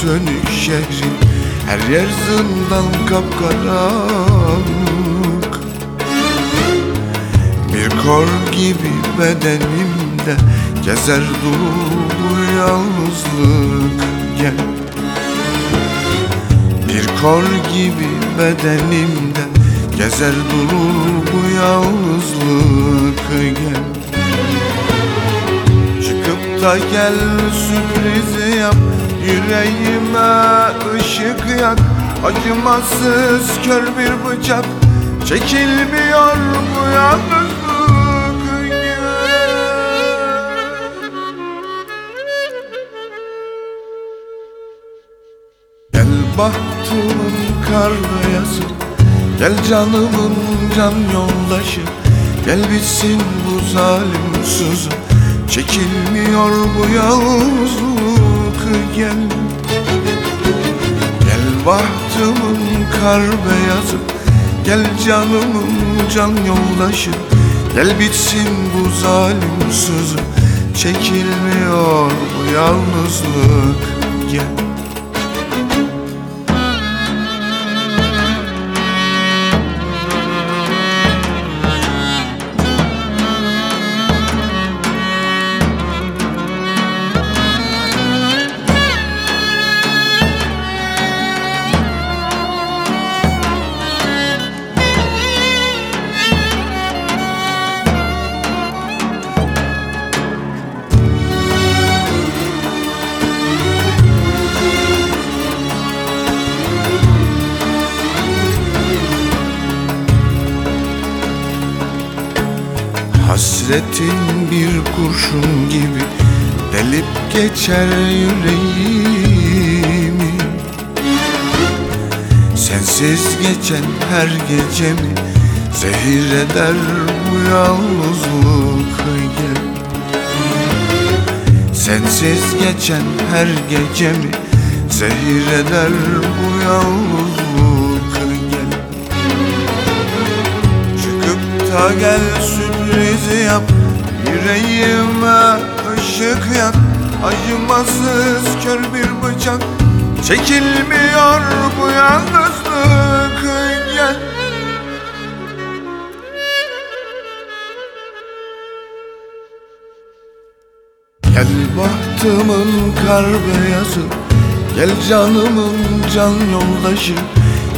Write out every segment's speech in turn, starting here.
sönük şehrin Her yer zindan kapkaranlık. Bir kor gibi bedenimde Gezer durur yalnızlık. Gel. Bir kor gibi bedenimde Gezer durur bu yalnızlık. Gel da gel sürprizi yap. Yüreğime ışık yak. Acımasız kör bir bıçak. Çekilmiyor bu yalnızlık. Gel bahtımın kar beyazı Gel canımın can yoldaşı. Gel bitsin bu zalim sızı Çekilmiyor bu yalnızlık Gel. Gel bahtımın kar beyazı Gel canımın can yoldaşı. Gel bitsin bu zalim sızı Çekilmiyor bu yalnızlık Gel Hasretin bir kurşun gibi delip geçer yüreğimi. Sensiz geçen her gecemi zehir eder bu yalnızlık gel Sensiz geçen her gecemi zehir eder bu yalnızlık gel Çıkıp da gel sürprizi yap Yüreğime ışık yak Acımasız kör bir bıçak. Çekilmiyor bu yalnızlık Gel. Gel bahtımın kar beyazı Gel canımın can yoldaşı.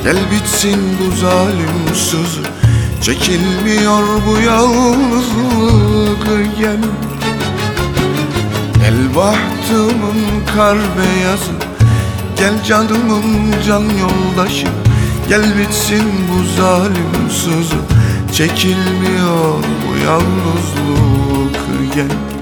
Gel bitsin bu zalim sızı Çekilmiyor bu yalnızlık Gel Gel bahtımın kar beyazı. Gel canımın can yoldaşı. Gel bitsin bu zalim sızı Çekilmiyor bu yalnızlık Gel